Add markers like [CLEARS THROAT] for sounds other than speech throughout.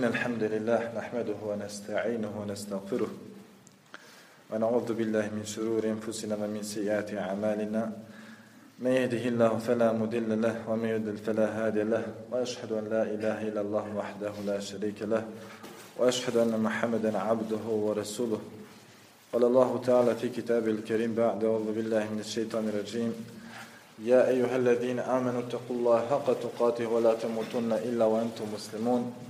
إن الحمد لله نحمده ونستعينه ونستغفره ونعوذ بالله من شرور أنفسنا ومن سيئات أعمالنا. من يهده الله فلا مضل له ومن يضلل فلا هادي له وأشهد أن لا إله إلا الله وحده لا شريك له وأشهد أن محمدا عبده ورسوله. قال الله تعالى في كتابه الكريم بعد أعوذ بالله من الشيطان الرجيم. يا أيها الذين آمنوا اتقوا الله حق تقاته ولا تموتن إلا وأنتم مسلمون.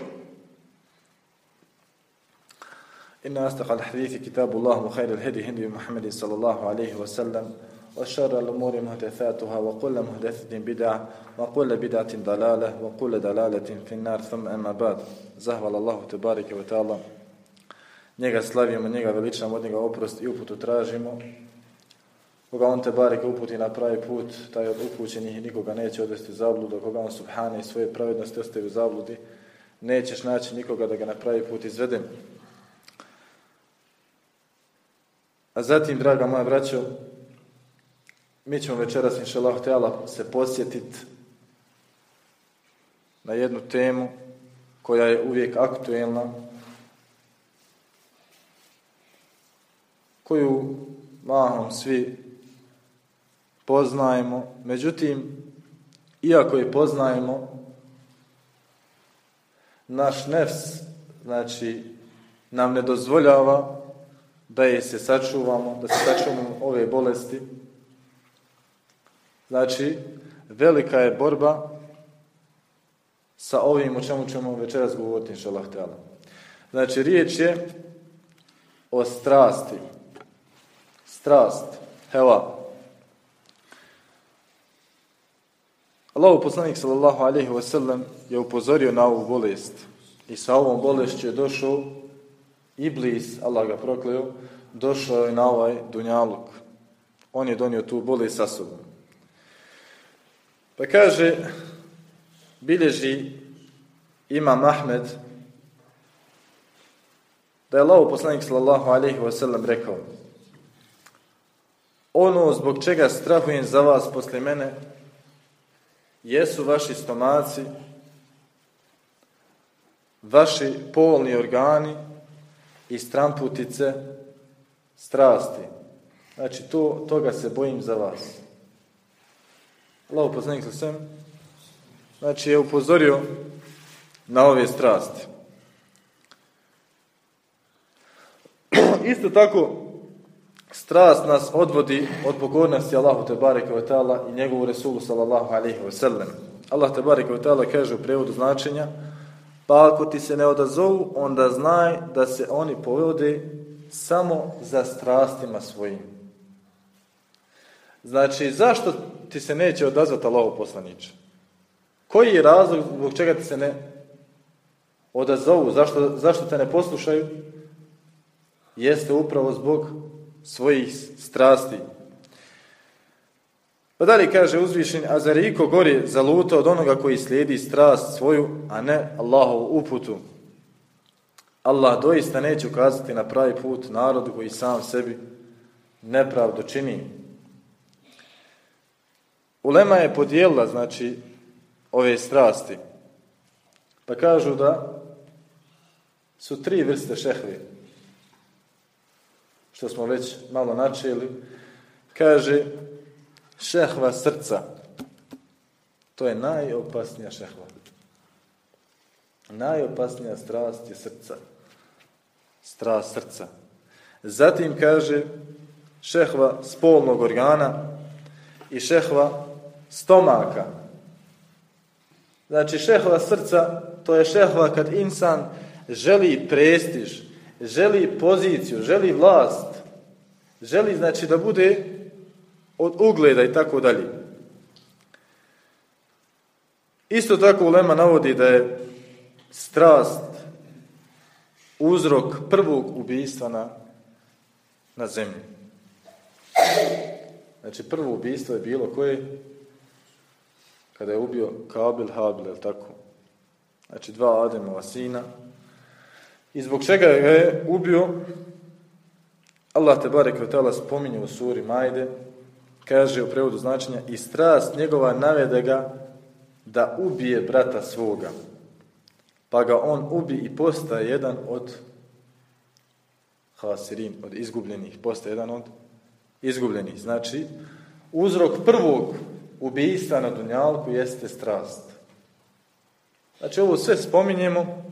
إن أصدق الحديث كتاب الله وخير الهدي هدي محمد صلى الله عليه وسلم وشر الأمور محدثاتها وكل محدثة بدعة وكل بدعة ضلالة وكل ضلالة في النار ثم أما بعد زهول الله تبارك وتعالى njega slavimo, njega veličamo, od njega oprost i uputu tražimo. Koga on te bareke uputi na pravi put, taj od upućenih nikoga neće odvesti u zabludu. Koga on subhane i svoje pravednosti ostaje u zabludi, nećeš naći nikoga da ga na pravi put izvede. A zatim, draga moja braćo, mi ćemo večeras, inša Allah, se posjetiti na jednu temu koja je uvijek aktuelna, koju mahom svi poznajemo. Međutim, iako je poznajemo, naš nefs, znači, nam ne dozvoljava da je se sačuvamo, da se sačuvamo ove bolesti. Znači, velika je borba sa ovim o čemu ćemo večeras govoriti, inša Allah Znači, riječ je o strasti. Strast, heva. Allahu poslanik sallallahu alaihi wasallam je upozorio na ovu bolest i sa ovom bolešću je došao Iblis, Allah ga prokleo, došao je na ovaj dunjaluk. On je donio tu bolest sa sobom. Pa kaže, bilježi Imam Ahmed, da je Allah poslanik sallallahu alaihi wasallam rekao ono zbog čega strahujem za vas poslije mene jesu vaši stomaci, vaši polni organi i stramputice strasti. Znači, to, toga se bojim za vas. Allah upoznanik sa svem, znači je upozorio na ove strasti. [CLEARS THROAT] Isto tako, strast nas odvodi od pokornosti Allahu te bareke i njegovu Resulu sallallahu alejhi ve sellem. Allah te bareke kaže u prevodu značenja: Pa ako ti se ne odazovu, onda znaj da se oni povode samo za strastima svojim. Znači, zašto ti se neće odazvati Allahu poslaniče? Koji je razlog zbog čega ti se ne odazovu? Zašto, zašto te ne poslušaju? Jeste upravo zbog svojih strasti. Pa dalje kaže uzvišen, a zar iko gori zaluta od onoga koji slijedi strast svoju, a ne Allahovu uputu? Allah doista neće ukazati na pravi put narodu koji sam sebi nepravdu čini. Ulema je podijelila, znači, ove strasti. Pa kažu da su tri vrste šehve što smo već malo načeli, kaže šehva srca. To je najopasnija šehva. Najopasnija strast je srca. Strast srca. Zatim kaže šehva spolnog organa i šehva stomaka. Znači šehva srca, to je šehva kad insan želi prestiž, želi poziciju, želi vlast, želi znači da bude od ugleda i tako dalje. Isto tako Ulema navodi da je strast uzrok prvog ubijstva na, na zemlji. Znači prvo ubijstvo je bilo koje? Kada je ubio Kabil Habil, je tako? Znači dva Ademova sina. I zbog čega je ubio? Allah te barek spominje u suri Majde, kaže u prevodu značenja i strast njegova navede ga da ubije brata svoga. Pa ga on ubi i postaje jedan od hasirin, od izgubljenih. Postaje jedan od izgubljenih. Znači, uzrok prvog ubijstva na Dunjalku jeste strast. Znači, ovo sve spominjemo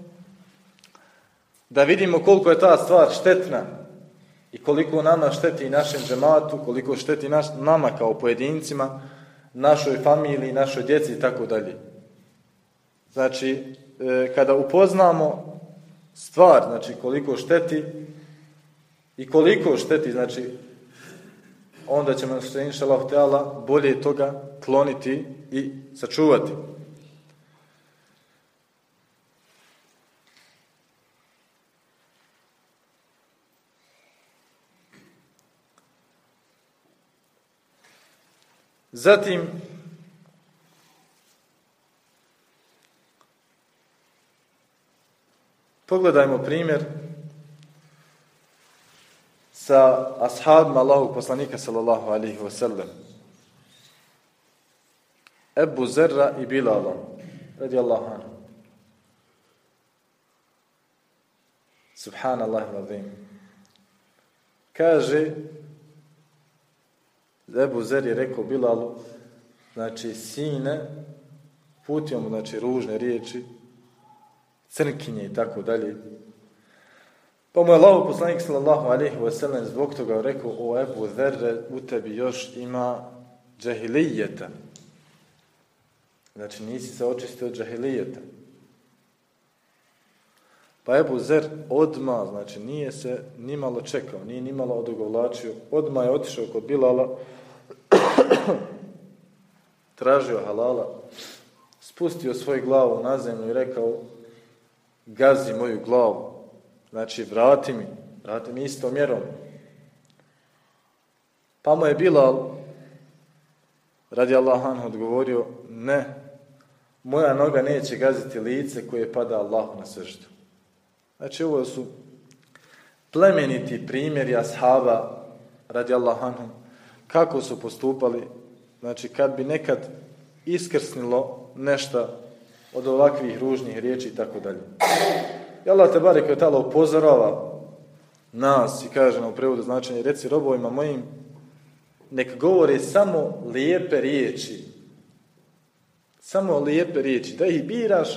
da vidimo koliko je ta stvar štetna i koliko nama šteti našem džematu, koliko šteti naš, nama kao pojedincima, našoj familiji, našoj djeci i tako dalje. Znači, e, kada upoznamo stvar, znači koliko šteti i koliko šteti, znači onda ćemo se inša Allah bolje toga kloniti i sačuvati. Zatim, pogledajmo primjer sa ashabima Allahog poslanika sallallahu alihi wasallam. Ebu Zerra i Bilala, radi Allahu anhu. Subhanallah Kaže Ebu Zer je rekao Bilalu, znači, sine, putio mu, znači, ružne riječi, crnkinje i tako dalje. Pa mu je Allah poslanik sallallahu alaihi wa zbog toga rekao, o Ebu Zer, u tebi još ima džahilijeta. Znači, nisi se očistio od džahilijeta. Pa Ebu Zer odma, znači nije se nimalo čekao, nije nimalo odugovlačio, odma je otišao kod Bilala, tražio halala, spustio svoju glavu na zemlju i rekao gazi moju glavu. Znači, vrati mi, vrati mi istom mjerom. Pa mu je Bilal, radi Allah odgovorio, ne, moja noga neće gaziti lice koje pada Allahu na srštu. Znači, ovo su plemeniti primjeri ashaba, radi Allah kako su postupali, znači kad bi nekad iskrsnilo nešto od ovakvih ružnih riječi i tako dalje. I Allah te barek je tala upozorava nas i kaže u prevodu značenje reci robovima mojim nek govore samo lijepe riječi. Samo lijepe riječi. Da ih biraš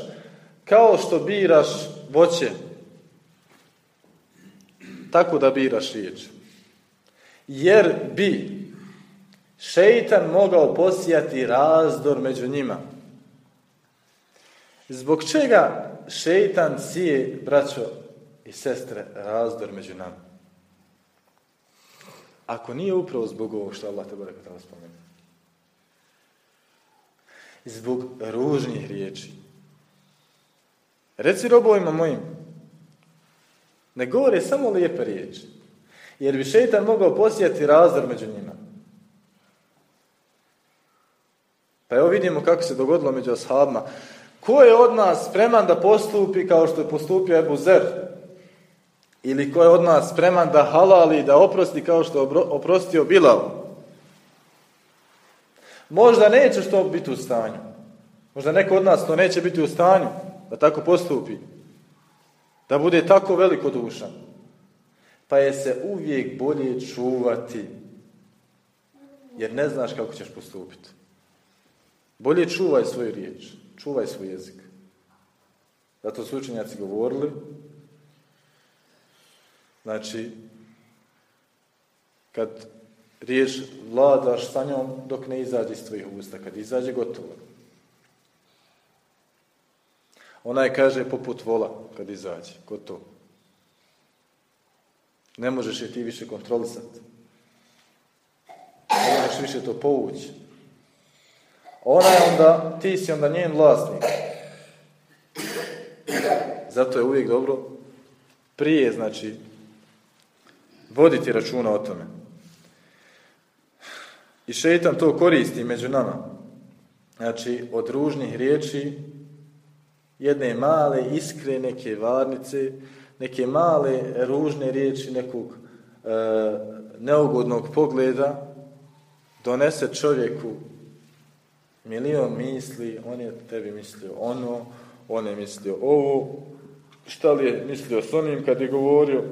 kao što biraš voće. Tako da biraš riječ. Jer bi šeitan mogao posijati razdor među njima. Zbog čega šeitan sije, braćo i sestre, razdor među nama? Ako nije upravo zbog ovog što Allah te bude kada spomenu. Zbog ružnih riječi. Reci robovima mojim, ne govore samo lijepe riječi. Jer bi šeitan mogao posijati razdor među njima. Pa evo vidimo kako se dogodilo među ashabima. Ko je od nas spreman da postupi kao što je postupio Ebu Zer? Ili ko je od nas spreman da halali, da oprosti kao što je oprostio Bilal? Možda neće što biti u stanju. Možda neko od nas to neće biti u stanju da tako postupi. Da bude tako veliko dušan. Pa je se uvijek bolje čuvati. Jer ne znaš kako ćeš postupiti. Bolje čuvaj svoju riječ, čuvaj svoj jezik. Zato su učenjaci govorili, znači, kad riječ vladaš sa njom dok ne izađe iz tvojih usta, kad izađe gotovo. Ona je, kaže, poput vola kad izađe, gotovo. Ne možeš je ti više kontrolisati. Ne možeš više to povući. Ona je onda, ti si onda njen vlasnik. Zato je uvijek dobro prije, znači, voditi računa o tome. I šeitan to koristi među nama. Znači, od ružnih riječi, jedne male iskre, neke varnice, neke male ružne riječi, nekog e, neugodnog pogleda, donese čovjeku milion misli, on je tebi mislio ono, on je mislio ovo, šta li je mislio s onim kad je govorio,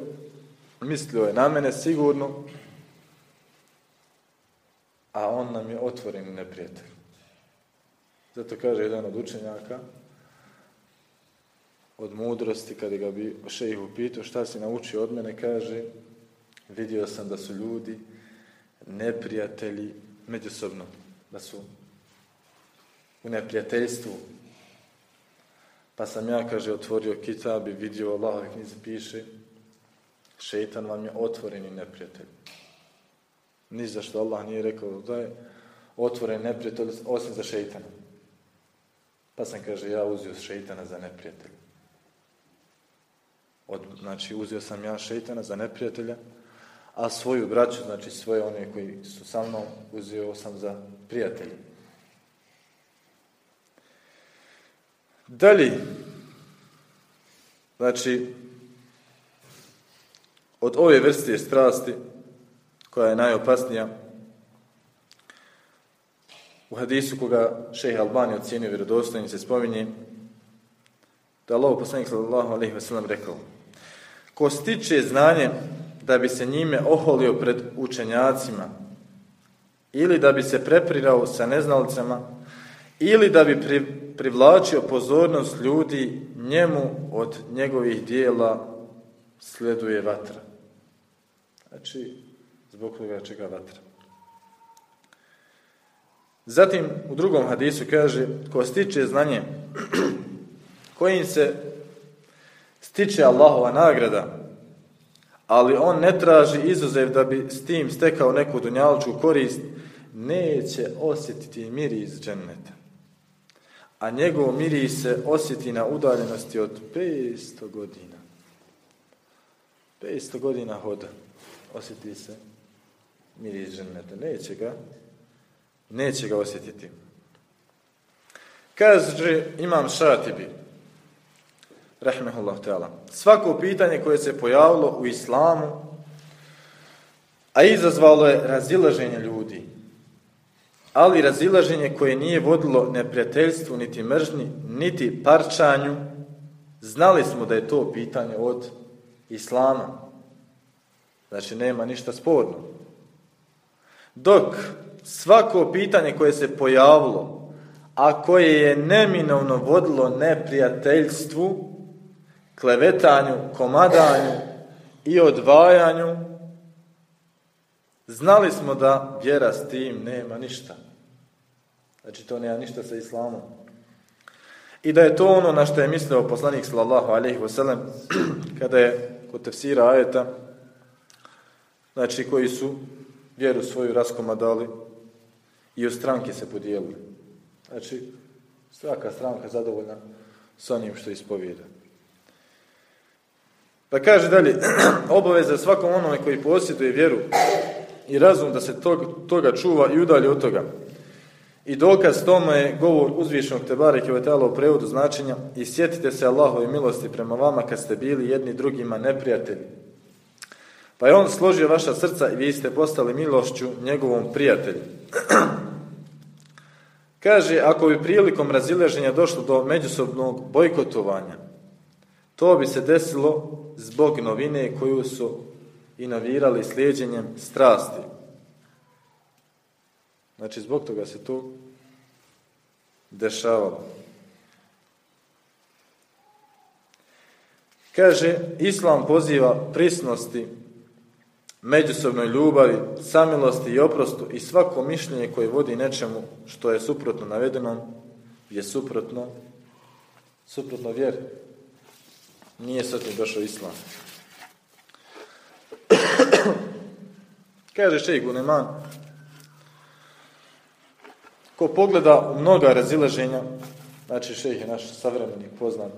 mislio je na mene sigurno, a on nam je otvoren neprijatelj. Zato kaže jedan od učenjaka, od mudrosti, kada ga bi šejih upitao šta si naučio od mene, kaže, vidio sam da su ljudi neprijatelji međusobno, da su u neprijateljstvu. Pa sam ja, kaže, otvorio kitab i vidio Allahove knjizi piše šeitan vam je otvoreni neprijatelj. Ni za što Allah nije rekao da je otvoren neprijatelj osim za šeitana. Pa sam, kaže, ja uzio šeitana za neprijatelja. Od, znači, uzio sam ja šeitana za neprijatelja, a svoju braću, znači svoje one koji su sa mnom, uzio sam za prijatelja. Dalje, znači, od ove vrste strasti, koja je najopasnija, u hadisu koga šejh Albani ocjenio vjerodostojnim se spominje da Allah poslanik sallallahu alejhi ve sellem rekao: Ko stiče znanje da bi se njime oholio pred učenjacima ili da bi se preprirao sa neznalicama ili da bi pri, privlačio pozornost ljudi njemu od njegovih dijela sleduje vatra. Znači, zbog toga čega vatra. Zatim, u drugom hadisu kaže, ko stiče znanje, [CLEARS THROAT] kojim se stiče Allahova nagrada, ali on ne traži izuzev da bi s tim stekao neku dunjalču korist, neće osjetiti miris dženneta. A njegov miris se osjeti na udaljenosti od 500 godina. 500 godina hoda osjeti se miris dženneta. Neće ga, neće ga osjetiti. Kaže imam šatibi, rahmehullah ta'ala, svako pitanje koje se pojavilo u islamu, a izazvalo je razilaženje ljudi, ali razilaženje koje nije vodilo neprijateljstvu, niti mržnji, niti parčanju, znali smo da je to pitanje od islama. Znači, nema ništa sporno. Dok svako pitanje koje se pojavilo, a koje je neminovno vodilo neprijateljstvu, klevetanju, komadanju i odvajanju, znali smo da vjera s tim nema ništa. Znači, to nema ništa sa islamom. I da je to ono na što je mislio poslanik sallallahu alaihi wasallam [CLEARS THROAT] kada je kod tefsira ajeta znači koji su vjeru svoju raskomadali i u stranke se podijelili. Znači, svaka stranka zadovoljna sa onim što ispovijeda. Pa kaže dalje, [CLEARS THROAT] obaveza svakom onome koji posjeduje vjeru i razum da se tog, toga čuva i udalje od toga. I dokaz tome je govor uzvišenog Tebare Kvetala u prevodu značenja i sjetite se Allahove milosti prema vama kad ste bili jedni drugima neprijatelji Pa je on složio vaša srca i vi ste postali milošću njegovom prijatelju. [CLEARS THROAT] Kaže, ako bi prilikom razileženja došlo do međusobnog bojkotovanja, to bi se desilo zbog novine koju su inovirali slijedjenjem strasti. Znači, zbog toga se to dešavalo. Kaže, Islam poziva prisnosti međusobnoj ljubavi, samilosti i oprostu i svako mišljenje koje vodi nečemu što je suprotno navedenom je suprotno suprotno vjeri. Nije sad došao islam. Kaže šeji Guneman, ko pogleda u mnoga razilaženja, znači šejh je naš savremeni poznat,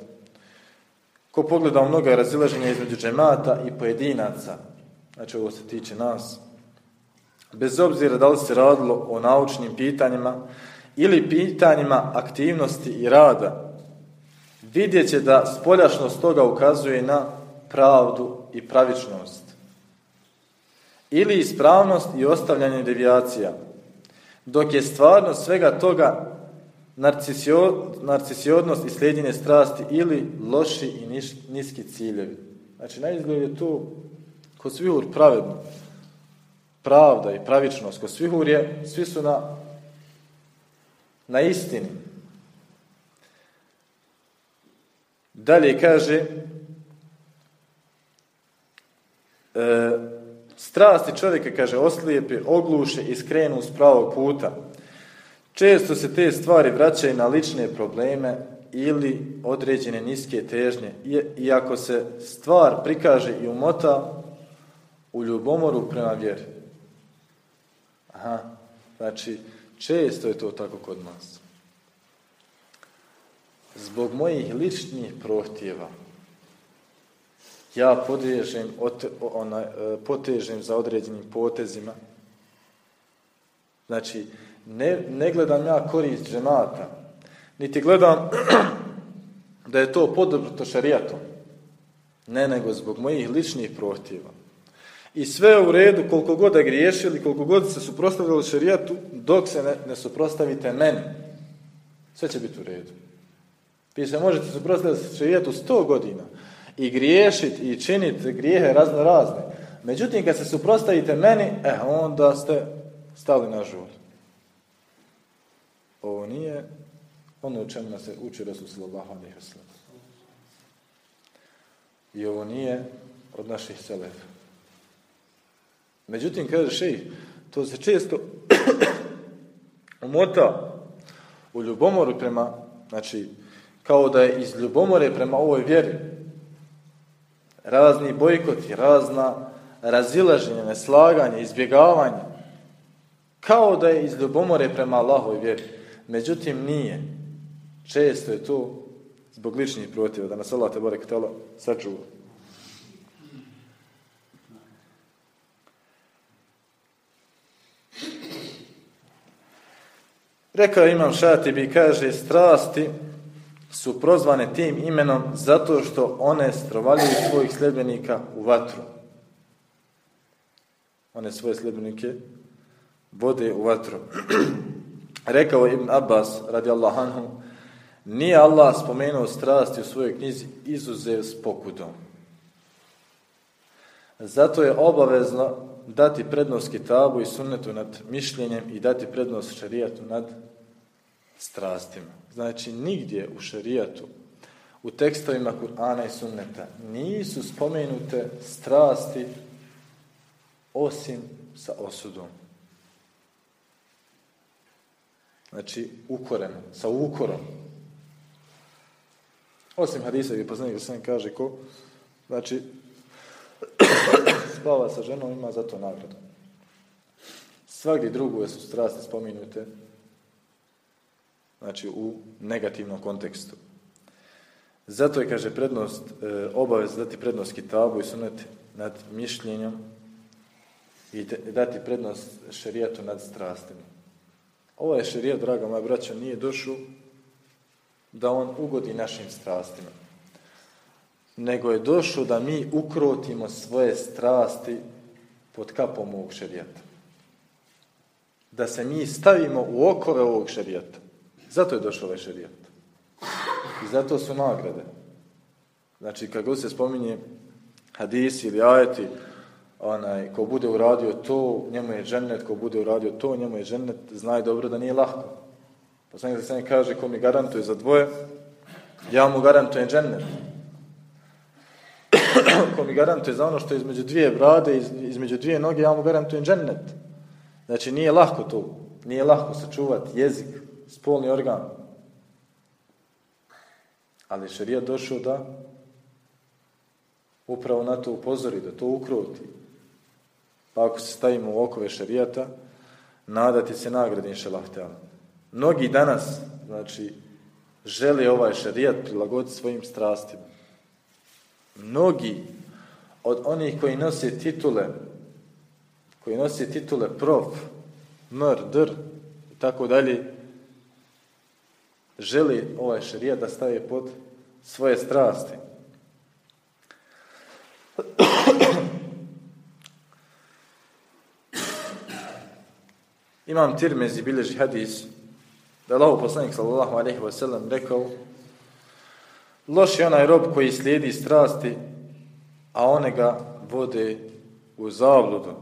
Ko pogleda mnoga razilaženja između džemata i pojedinaca, znači ovo se tiče nas, bez obzira da li se radilo o naučnim pitanjima ili pitanjima aktivnosti i rada, vidjet će da spoljašnost toga ukazuje na pravdu i pravičnost. Ili ispravnost i ostavljanje devijacija. Dok je stvarnost svega toga narcisiodnost i slijedjenje strasti ili loši i niski ciljevi. Znači, na izgled je tu kod svihur pravedno. Pravda i pravičnost kod svihur je, svi su na, na istini. Dalje kaže e, strasti čovjeka, kaže, oslijepi, ogluše i skrenu s pravog puta. Često se te stvari vraćaju na lične probleme ili određene niske težnje. I ako se stvar prikaže i umota u ljubomoru prema vjeri. Aha, znači, često je to tako kod nas. Zbog mojih ličnih prohtjeva ja podrežem, ona, e, potežem za određenim potezima. Znači, ne, ne gledam ja korist džemata, niti gledam [CLEARS THROAT] da je to podobrto šarijatom. Ne, nego zbog mojih ličnih prohtjeva. I sve u redu koliko god da griješili, koliko god se suprostavili šarijatu, dok se ne, ne suprostavite meni. Sve će biti u redu. Vi se možete suprostaviti šarijatu sto godina i griješiti i činiti grijehe razno razne. Međutim, kad se suprostavite meni, e, onda ste stali na život. Ovo nije ono u čemu se uči Resul sallallahu alaihi I ovo nije od naših selefa. Međutim, kaže šejh, to se često [COUGHS] umota u ljubomoru prema, znači, kao da je iz ljubomore prema ovoj vjeri. Razni bojkoti, razna razilaženja, neslaganje, izbjegavanje. Kao da je iz ljubomore prema Allahoj vjeri. Međutim, nije. Često je to zbog ličnih protiva, da nas Allah te barek sačuva. Rekao imam Šatibi, kaže, strasti su prozvane tim imenom zato što one strovaljuju svojih sljedbenika u vatru. One svoje sljedbenike vode u vatru. [CLEARS THROAT] Rekao Ibn Abbas, radi anhu, nije Allah spomenuo strasti u svojoj knjizi izuzev s pokudom. Zato je obavezno dati prednost kitabu i sunnetu nad mišljenjem i dati prednost šarijatu nad strastima. Znači, nigdje u šarijatu, u tekstovima Kur'ana i sunneta, nisu spomenute strasti osim sa osudom. Znači, ukoreno, sa ukorom. Osim hadisa gdje poslanik sam kaže ko, znači, [COUGHS] spava sa ženom, ima za to nagradu. Svakdje drugo su strasti spominute, znači u negativnom kontekstu. Zato je, kaže, prednost, e, obavez dati prednost kitabu i sunet nad mišljenjem i dati prednost šerijatu nad strastima. Ovaj šerijat, draga moja braća, nije došao da on ugodi našim strastima. Nego je došao da mi ukrotimo svoje strasti pod kapom ovog šerijata. Da se mi stavimo u okove ovog šerijata. Zato je došao ovaj šerijat. I zato su nagrade. Znači, kako se spominje hadisi ili ajeti, onaj, ko bude uradio to, njemu je džennet, ko bude uradio to, njemu je džennet, znaj dobro da nije lahko. Poslanik se kaže, ko mi garantuje za dvoje, ja mu garantujem džennet. [CLEARS THROAT] ko mi garantuje za ono što je između dvije brade, između dvije noge, ja mu garantujem džennet. Znači, nije lahko to. Nije lahko sačuvati jezik, spolni organ. Ali šarija došao da upravo na to upozori, da to ukroti. Pa ako se stavimo u okove šarijata, nadati se nagradin šelahtela. Mnogi danas, znači, žele ovaj šarijat prilagoditi svojim strastima. mnogi od onih koji nose titule, koji nose titule prof, mr, dr i tako dalje, želi ovaj šarijat da stave pod svoje strasti. Imam Tirmezi bilježi hadis da je Allah poslanik sallallahu alaihi wa sallam rekao loš je onaj rob koji slijedi strasti a one ga vode u zavludu.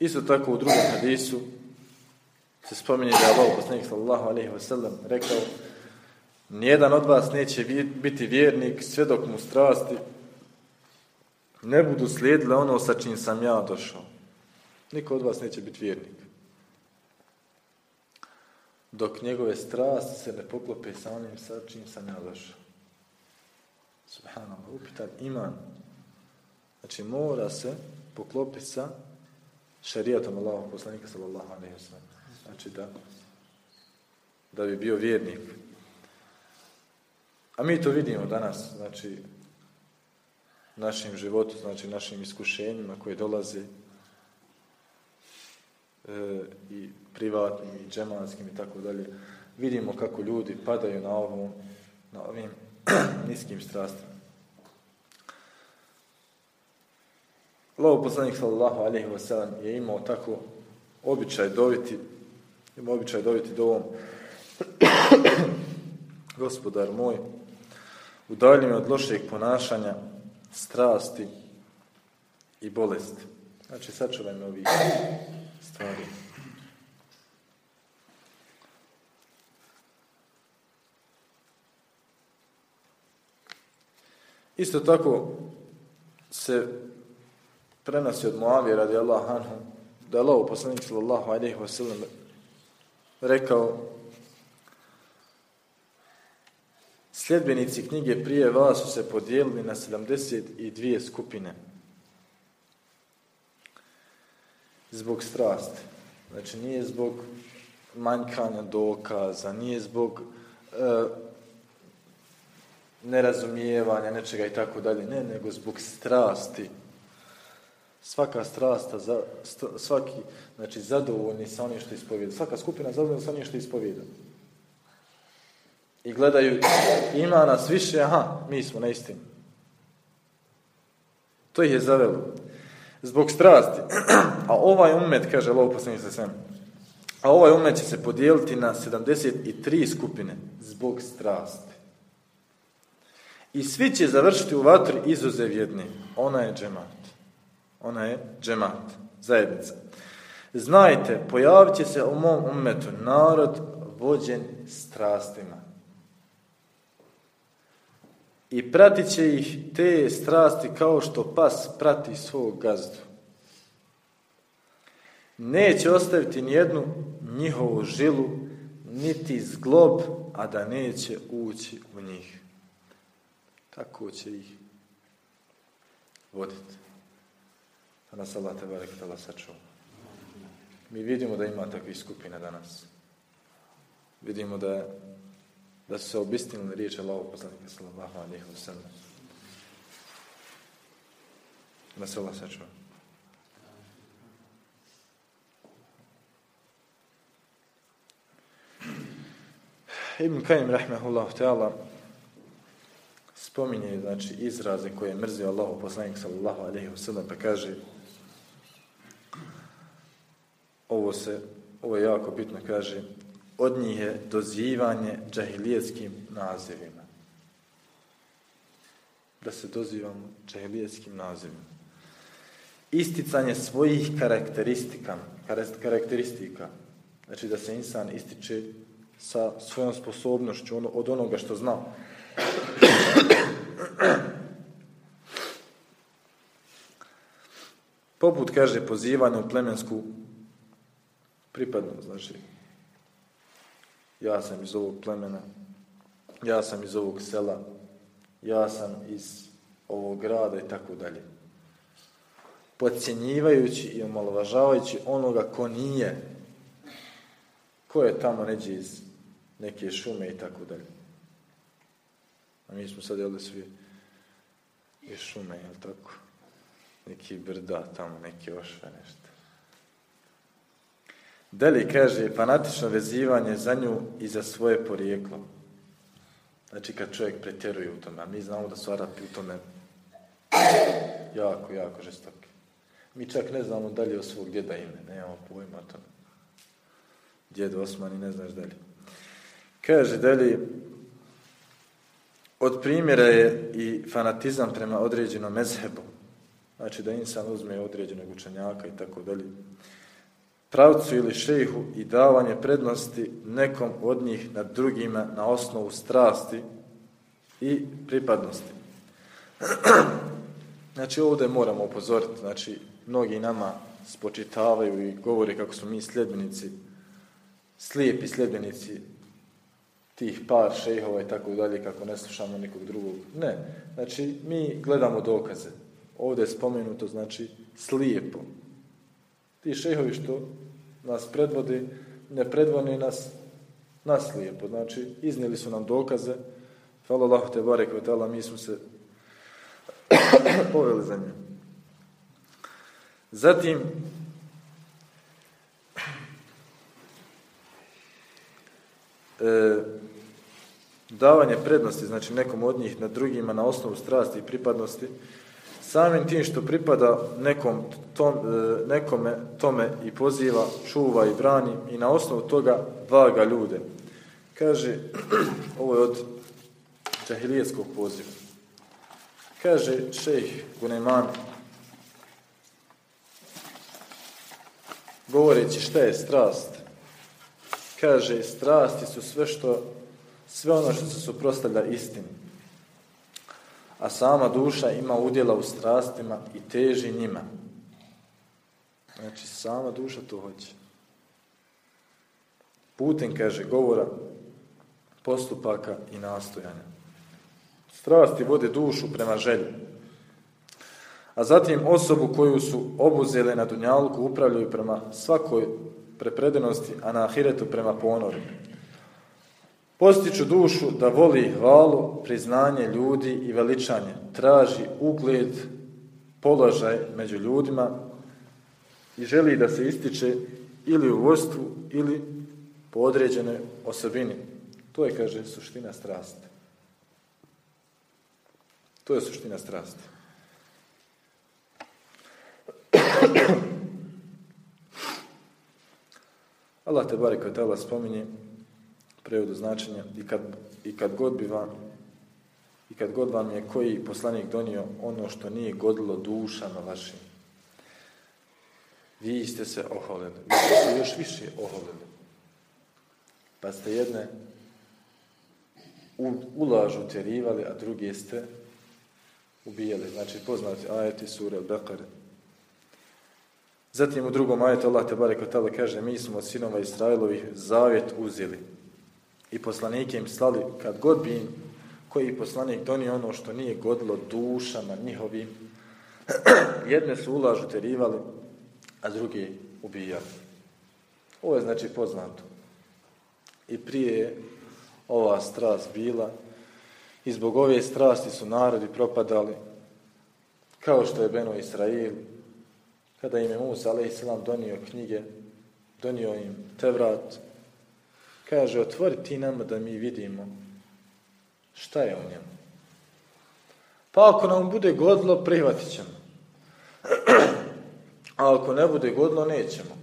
Isto tako u drugom hadisu se spominje da je Allah poslanik sallallahu alaihi wa sallam rekao nijedan od vas neće biti vjernik sve dok mu strasti ne budu slijedile ono sa čim sam ja došao. Niko od vas neće biti vjernik. Dok njegove strasti se ne poklope sa onim sa čim sam ja došao. Subhanallah, upitan iman. Znači mora se poklopiti sa šarijatom Allahog poslanika sallallahu alaihi wa sallam. Znači da, da bi bio vjernik. A mi to vidimo danas, znači našim životu, znači našim iskušenjima koje dolaze e, i privatnim i džemanskim i tako dalje. Vidimo kako ljudi padaju na ovom, na ovim [CLEARS THROAT] niskim strastima. Lovo poslanik sallallahu alaihi wa sallam je imao tako običaj dobiti imao običaj dobiti dovom [COUGHS] gospodar moj udalji me od lošeg ponašanja strasti i bolesti. Znači, sačuvaj me ovih stvari. Isto tako se prenosi od Muavije radi Allah anhu, da je Allah poslanik sallallahu alaihi wa sallam rekao Sljedbenici knjige prije vas su se podijelili na 72 skupine. Zbog strasti. Znači nije zbog manjkanja dokaza, nije zbog e, nerazumijevanja nečega i tako dalje. Ne, nego zbog strasti. Svaka strasta, za, svaki, znači zadovoljni sa onim što ispovijeda. Svaka skupina zadovoljna sa onim što ispovijeda i gledaju ima nas više, aha, mi smo na istini. To ih je zavelo. Zbog strasti. [CLEARS THROAT] A ovaj umet, kaže Allah poslanik sa sem, a ovaj umet će se podijeliti na 73 skupine zbog strasti. I svi će završiti u vatri izuzev jedni. Ona je džemat. Ona je džemat. Zajednica. Znajte, pojavit će se u mom umetu narod vođen strastima i pratit će ih te strasti kao što pas prati svog gazdu. Neće ostaviti nijednu njihovu žilu, niti zglob, a da neće ući u njih. Tako će ih voditi. A nas Allah te barek sačuva. Mi vidimo da ima takvih skupina danas. Vidimo da da su se obistinili riječ Allahog poslanika sallallahu alaihi wa sallam. Da se Allah sačuva. Ibn Kajim, rahmehullahu ta'ala, spominje, znači, izraze koje je mrzio Allahu poslanik sallallahu alaihi wa sallam, pa kaže ovo se, ovo je jako bitno, kaže od njih je dozivanje džahilijetskim nazivima. Da se dozivamo džahilijetskim nazivima. Isticanje svojih karakteristika, karakteristika. Znači da se insan ističe sa svojom sposobnošću ono, od onoga što zna. Poput, kaže, pozivanje u plemensku pripadnost, znači ja sam iz ovog plemena, ja sam iz ovog sela, ja sam iz ovog grada i tako dalje. Podcjenjivajući i omalovažavajući onoga ko nije, ko je tamo neđe iz neke šume i tako dalje. A mi smo sad jeli svi iz šume, jel tako? Neki brda tamo, neki ošve, nešto. Deli kaže, fanatično vezivanje za nju i za svoje porijeklo. Znači kad čovjek pretjeruje u tome, a mi znamo da su Arapi u tome jako, jako žestoki. Mi čak ne znamo dalje o svog djeda ime, nemamo pojma o tome. Djed Osman i ne znaš dalje. Kaže dalje, od primjera je i fanatizam prema određenom mezhebu. Znači da insan uzme određenog učenjaka i tako dalje. Pravcu ili šehu i davanje prednosti nekom od njih nad drugima na osnovu strasti i pripadnosti. [CLEARS THROAT] Znači ovdje moramo upozoriti, znači mnogi nama spočitavaju i govore kako smo mi sljedbenici, slijepi sljedbenici tih par šejhova i tako dalje, kako ne slušamo nikog drugog. Ne, znači mi gledamo dokaze. Ovdje je spomenuto, znači, slijepo. Ti šejhovi što nas predvodi, ne predvodi nas nas slijepo. Znači, iznijeli su nam dokaze. Hvala Allah te barek mi smo se [COUGHS] poveli za njim. Zatim, e, davanje prednosti, znači nekom od njih na drugima na osnovu strasti i pripadnosti, samim tim što pripada nekom tom, e, nekome tome i poziva, čuva i brani i na osnovu toga vaga ljude. Kaže, [CLEARS THROAT] ovo je od džahilijetskog poziva. Kaže šejh Guneman, govoreći šta je strast, kaže strasti su sve što sve ono što se suprostavlja istini. A sama duša ima udjela u strastima i teži njima. Znači, sama duša to hoće. Putem, kaže, govora, postupaka i nastojanja. Strasti vode dušu prema želji. A zatim osobu koju su obuzele na Dunjalku upravljaju prema svakoj prepredenosti, a na Ahiretu prema ponoru. Postiču dušu da voli hvalu, priznanje ljudi i veličanje. Traži ugled, položaj među ljudima i želi da se ističe ili u vojstvu ili po određenoj osobini. To je, kaže, suština strasti. To je suština strasti. [CLEARS THROAT] Allah te barek spominje prevodu značenja i kad, i kad god bi vam i kad god vam je koji poslanik donio ono što nije godilo dušama vašim, vi ste se oholili. Vi ste se još više oholili. Pa ste jedne ulažu terivali, a druge ste ubijali. Znači poznati ajeti sure al Zatim u drugom ajetu Allah te barek kaže mi smo od sinova Israilovih zavjet uzeli i poslanike im slali kad god bi im koji poslanik donio ono što nije godilo dušama njihovim, [CLEARS THROAT] jedne su ulažu terivali, a drugi ubijali. Ovo je znači poznato. I prije je ova strast bila i zbog ove strasti su narodi propadali, kao što je Beno Israil, kada im je Musa a.s. donio knjige, donio im Tevrat, Kaže, otvori ti nama da mi vidimo šta je u njemu. Pa ako nam bude godlo, prihvatit ćemo. [CLEARS THROAT] A ako ne bude godlo, nećemo.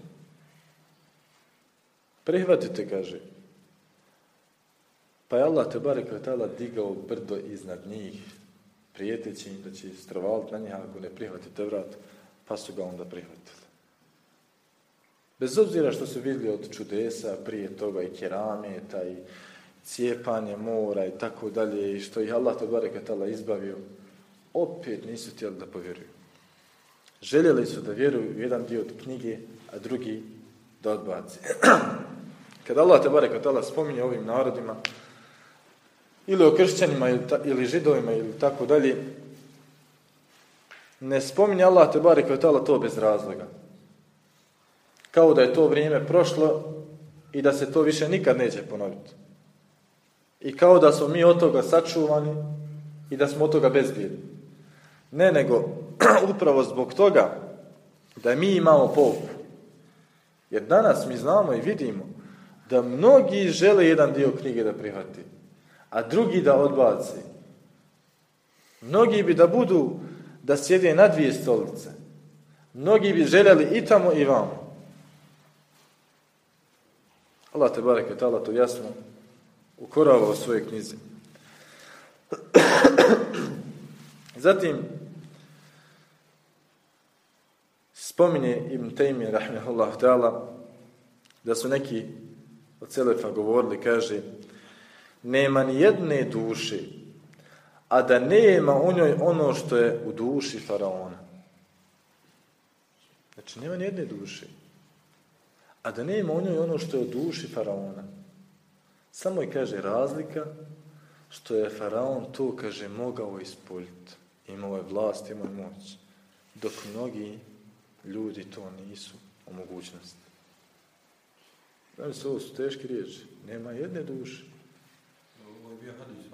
Prihvatite, kaže. Pa je Allah te bare tala digao brdo iznad njih, prijeteći im da će stravaliti na njih ako ne prihvatite vrat, pa su ga onda prihvatili. Bez obzira što su vidjeli od čudesa prije toga i kerameta i cijepanje mora i tako dalje i što ih Allah to barekatala izbavio, opet nisu htjeli da povjeruju. Željeli su da vjeruju jedan dio od knjige, a drugi da odbaci. [CLEARS THROAT] Kada Allah te barekatala spominje ovim narodima, ili o kršćanima ili, židovima ili tako dalje, ne spominje Allah te barekatala to bez razloga kao da je to vrijeme prošlo i da se to više nikad neće ponoviti. i kao da smo mi od toga sačuvani i da smo od toga bezbjedni. Ne, nego [CLEARS THROAT] upravo zbog toga da mi imamo pouku. Jer danas mi znamo i vidimo da mnogi žele jedan dio knjige da prihvati, a drugi da odbaci. Mnogi bi da budu, da sjede na dvije stolice. Mnogi bi željeli i tamo i vamo. Allah te bareke tala to jasno ukorava u svojoj knjizi. [CLEARS THROAT] Zatim spominje Ibn Taymi rahmehullah ta'ala da su neki od Celefa govorili, kaže nema ni jedne duše a da nema u njoj ono što je u duši faraona. Znači, nema ni jedne duše a da nema u njoj ono što je u duši faraona. Samo je, kaže, razlika što je faraon to, kaže, mogao ispoljiti. Imao je vlast, imao je moć. Dok mnogi ljudi to nisu u mogućnosti. Znači, ovo su teške riječi. Nema jedne duše. Ovo je bio hadis,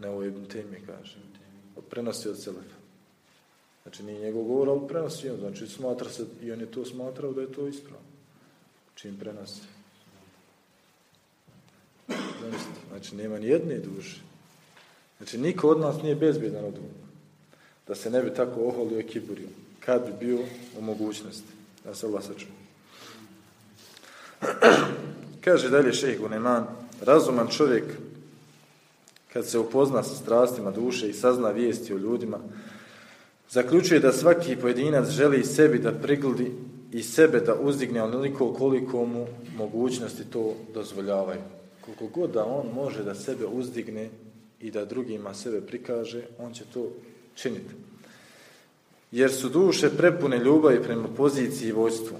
Ne, ovo je Ibn Taymi, kaže. Prenosi od Selefa. Znači, nije njegov govor, ali prenosi on. Znači, smatra se, i on je to smatrao da je to ispravno. Čim prenosi. Znači, nema ni jedne duše. Znači, niko od nas nije bezbjedan od ovoga. Da se ne bi tako oholio i kiburio. Kad bi bio u mogućnosti. Da se Allah sačuva. [CLEARS THROAT] Kaže dalje šejh Guneman, razuman čovjek kad se upozna sa strastima duše i sazna vijesti o ljudima, zaključuje da svaki pojedinac želi sebi da prigledi i sebe da uzdigne onoliko koliko mu mogućnosti to dozvoljavaju. Koliko god da on može da sebe uzdigne i da drugima sebe prikaže, on će to činiti. Jer su duše prepune ljubavi prema poziciji i vojstvu,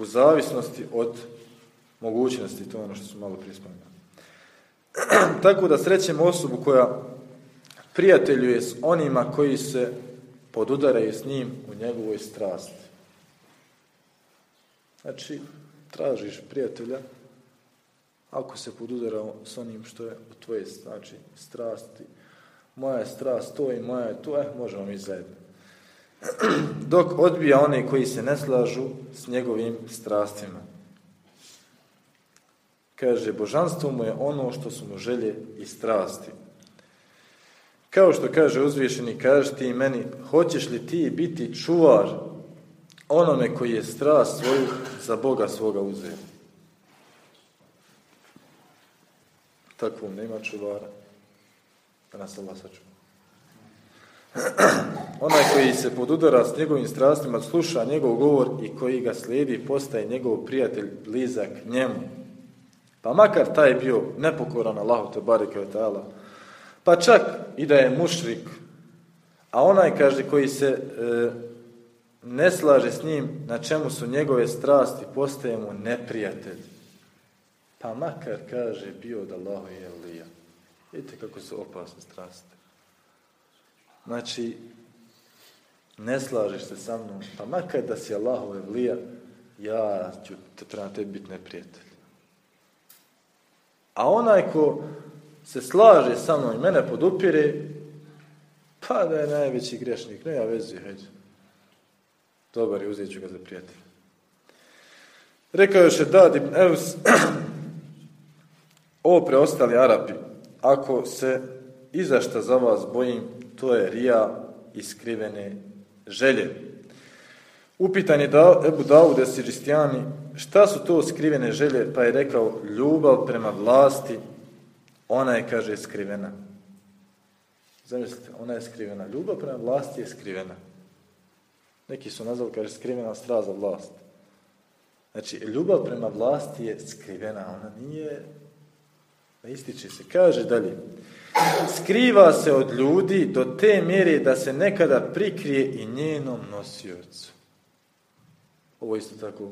u zavisnosti od mogućnosti, to je ono što smo malo prije spomenuli. [CLEARS THROAT] Tako da srećemo osobu koja prijateljuje s onima koji se podudaraju s njim u njegovoj strasti. Znači, tražiš prijatelja ako se podudara s onim što je u tvoje znači, strasti. Moja je strast to i moja je to, eh, možemo mi zajedno. [CLEARS THROAT] Dok odbija one koji se ne slažu s njegovim strastima. Kaže, božanstvo mu je ono što su mu želje i strasti. Kao što kaže uzvišeni, kaže ti meni, hoćeš li ti biti čuvar onome koji je strast svoju za Boga svoga uzeo? Takvom nema čuvara. Da nas Allah sačuva. [CLEARS THROAT] Onaj koji se podudara s njegovim strastima, sluša njegov govor i koji ga slijedi, postaje njegov prijatelj blizak njemu. Pa makar taj bio nepokoran Allahu te bareke ta'ala, pa čak i da je mušrik, a onaj, kaže, koji se e, ne slaže s njim, na čemu su njegove strasti, postaje mu neprijatelj. Pa makar, kaže, bio da Allahu je Elija. Vidite kako su opasne strasti. Znači, ne slažeš se sa mnom, pa makar da si Allahu Elija, ja ću te, treba tebi biti neprijatelj. A onaj ko se slaže sa mnom i mene podupire, pa da je najveći grešnik, ne ja vezi, hajde. Dobar je, uzet ću ga za prijatelja. Rekao još je Dad ibn Eus, [CLEARS THROAT] o preostali Arapi, ako se izašta za vas bojim, to je rija iskrivene želje. Upitan je da, Ebu Daude Siristijani, šta su to skrivene želje, pa je rekao ljubav prema vlasti, ona je, kaže, skrivena. Zamislite, ona je skrivena. Ljubav prema vlasti je skrivena. Neki su nazvali, kaže, skrivena strast za vlast. Znači, ljubav prema vlasti je skrivena, ona nije, ne ističe se. Kaže dalje, skriva se od ljudi do te mjere da se nekada prikrije i njenom nosiocu. Ovo isto tako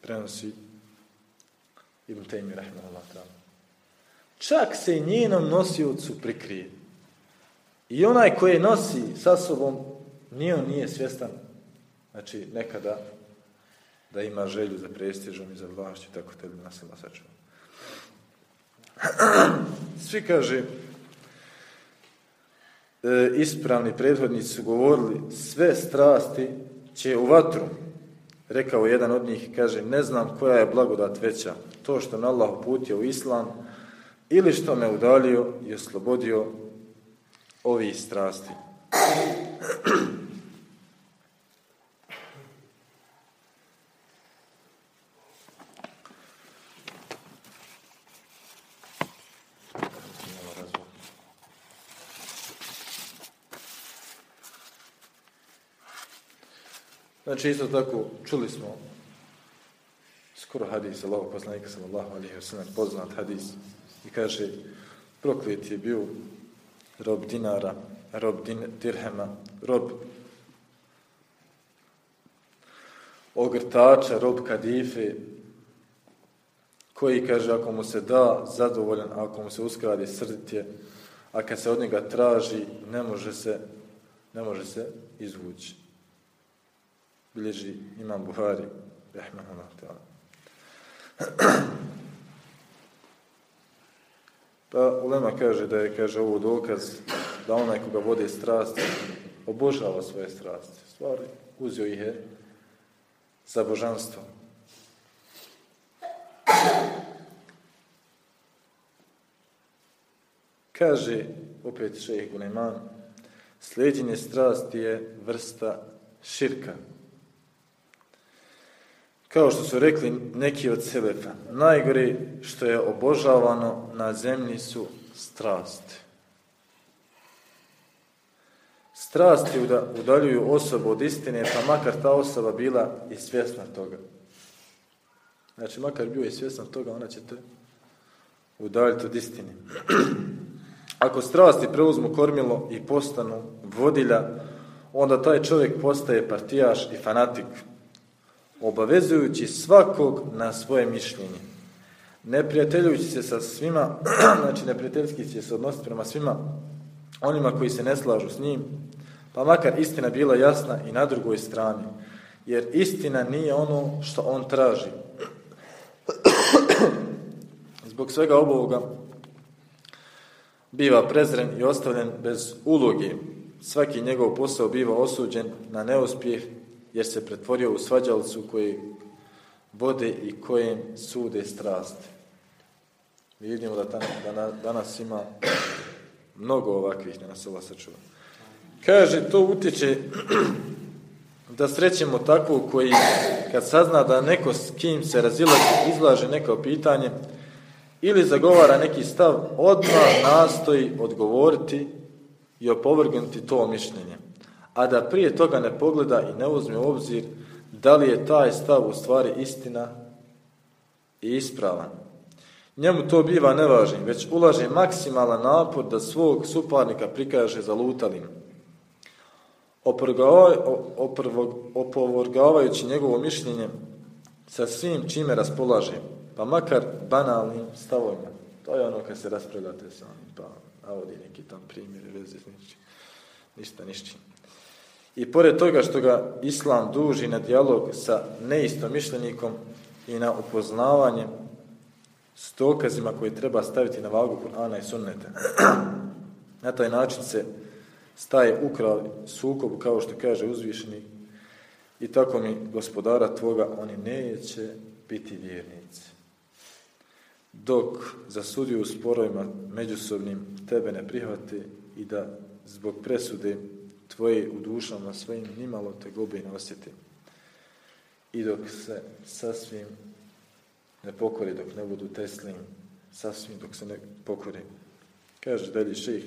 prenosi Ibn Taymi rahimahullah ta'ala. Čak se i njenom nosiocu prikrije. I onaj koji nosi sa sobom, nije on nije svjestan. Znači, nekada da ima želju za prestižom i za vlašću, tako te bi sačuva. [CLEARS THROAT] Svi, kaže, e, ispravni prethodnici su govorili, sve strasti će u vatru. Rekao jedan od njih, kaže, ne znam koja je blagodat veća, to što me Allah uputio u islam ili što me udalio i oslobodio ovih strasti. [CLEARS THROAT] Znači isto tako čuli smo skoro hadis Allah poslanika sallallahu alaihi wa sallam poznat hadis i kaže proklet je bio rob dinara, rob din, dirhema, rob ogrtača, rob kadife, koji kaže ako mu se da zadovoljan, ako mu se uskradi srditje, a kad se od njega traži, ne može se, ne može se izvući. Bilježi imam Buhari, rahmahullah ta'ala. [CLEARS THROAT] Pa Ulema kaže da je kaže ovo dokaz da onaj koga vode strasti obožava svoje strasti. Stvari uzio ih je za božanstvo. Kaže opet šejh Guneman, sljeđenje strasti je vrsta širka. Kao što su rekli neki od selefa, najgore što je obožavano na zemlji su strasti. Strasti udaljuju osobu od istine, pa makar ta osoba bila i svjesna toga. Znači, makar bio i svjesna toga, ona će te udaljiti od istine. [CLEARS THROAT] Ako strasti preuzmu kormilo i postanu vodilja, onda taj čovjek postaje partijaš i fanatik obavezujući svakog na svoje mišljenje. Neprijateljujući se sa svima, [CLEARS THROAT] znači neprijateljski će se odnositi prema svima onima koji se ne slažu s njim, pa makar istina bila jasna i na drugoj strani. Jer istina nije ono što on traži. [CLEARS THROAT] Zbog svega ovoga biva prezren i ostavljen bez uloge. Svaki njegov posao biva osuđen na neuspjeh jer se pretvorio u svađalcu koji vode i kojem sude strasti. vidimo da danas ima mnogo ovakvih, da nas ova sačuva. Kaže, to utječe [CLEARS THROAT] da srećemo takvu koji kad sazna da neko s kim se razilazi izlaže neko pitanje ili zagovara neki stav, odmah nastoji odgovoriti i opovrgnuti to mišljenje a da prije toga ne pogleda i ne uzme u obzir da li je taj stav u stvari istina i ispravan. Njemu to biva nevažnim, već ulaže maksimalan napor da svog suparnika prikaže zalutalim. Opovorgavajući njegovo mišljenje sa svim čime raspolaže, pa makar banalnim stavovima. To je ono kad se raspravljate sa onim, pa navodi neki tam primjer, veze ništa, ništa. I pored toga što ga Islam duži na dijalog sa neistomišljenikom i na upoznavanje s dokazima koje treba staviti na vagu Kur'ana i sunnete. [CLEARS THROAT] na taj način se staje ukrao sukob, kao što kaže uzvišeni, i tako mi gospodara tvoga, oni neće biti vjernici. Dok za sudiju u sporovima međusobnim tebe ne prihvati i da zbog presude tvoje u dušama svojim nimalo te gobe ne osjeti. I dok se sasvim ne pokori, dok ne budu teslim, sasvim dok se ne pokori. Kaže dalje ših,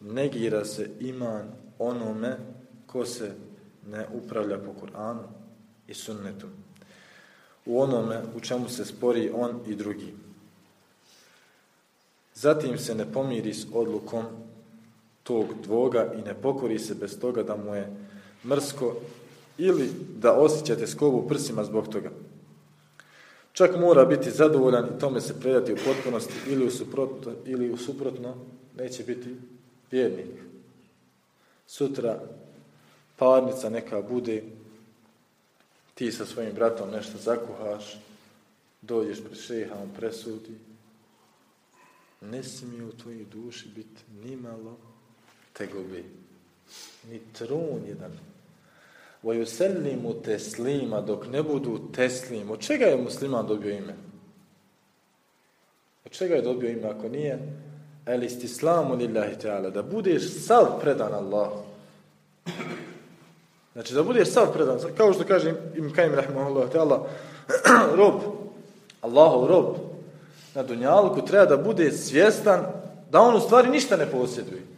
negira se iman onome ko se ne upravlja po Kur'anu i sunnetu. U onome u čemu se spori on i drugi. Zatim se ne pomiri s odlukom tog dvoga i ne pokori se bez toga da mu je mrsko ili da osjećate skobu prsima zbog toga. Čak mora biti zadovoljan i tome se predati u potpunosti ili u suprotno, ili u suprotno neće biti vjernik. Sutra parnica neka bude, ti sa svojim bratom nešto zakuhaš, dođeš pred šeha, on presudi, ne smije u tvojoj duši biti ni malo tegobe. Ni trun jedan. mu teslima, dok ne budu teslim. Od čega je musliman dobio ime? Od čega je dobio ime ako nije? El istislamu lillahi ta'ala. Da budeš sav predan Allah. Znači da budeš sav predan. Kao što kaže im Kajim rahimahullah ta'ala. [CLEARS THROAT] rob. Allahov rob. Na dunjalku treba da bude svjestan da on u stvari ništa ne posjeduje.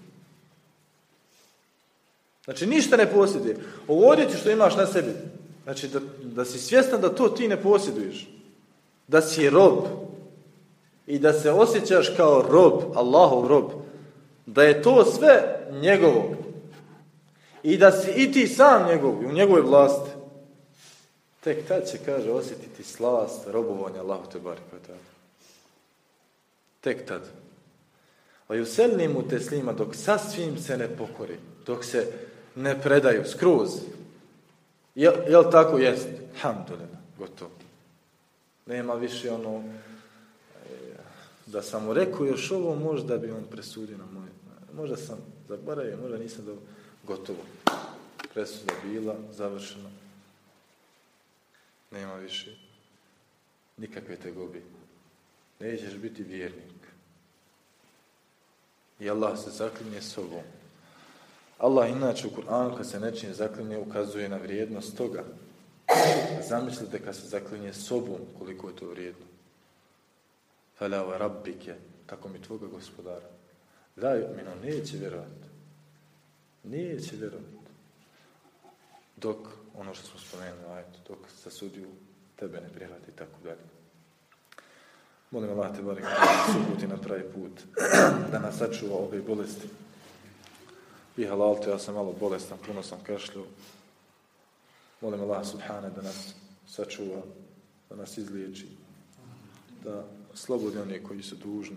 Znači ništa ne posjeduje. Ovo odjeće što imaš na sebi. Znači da, da si svjestan da to ti ne posjeduješ. Da si rob i da se osjećaš kao rob, Allahov rob, da je to sve njegovo i da si i ti sam njegov u njegovoj vlasti, tek tad će, kaže, osjetiti slast robovanja Allahu te Tek tad. A i mu teslima dok sasvim se ne pokori, dok se ne predaju skroz. Jel, jel tako jest? Hamdulillah, gotovo. Nema više ono da sam mu rekao još ovo, možda bi on presudio na moje. Možda sam zaboravio, možda nisam da gotovo. Presuda bila, završena. Nema više nikakve tegobi. Nećeš biti vjernik. I Allah se zaklinje sobom. Allah inače u Kur'anu kad se nečim zaklinje ukazuje na vrijednost toga. Zamislite kad se zaklinje sobom koliko je to vrijedno. Fela wa rabbike, tako mi tvoga gospodara. Da, mino, neće vjerovati. Neće vjerovati. Dok, ono što smo spomenuli, dok sa sudiju tebe ne prihvati i tako dalje. Molim Allah te bari suputi na pravi put, da nas sačuva ove bolesti. I halal ja sam malo bolestan, puno sam kašljao. Molim Allah subhane da nas sačuva, da nas izliječi, da slobodi oni koji su dužni.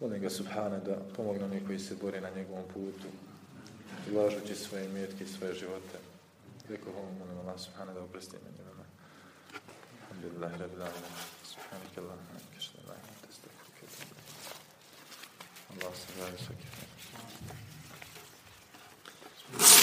Molim ga Subhane da pomogne oni koji se bore na njegovom putu, ulažući svoje mjetke i svoje živote. Rekao vam, molim Allah Subhane da oprosti na njima. Alhamdulillah, rabbil alamin. Subhanak Allahumma, kashda Allah, Allah se svaki Thank you.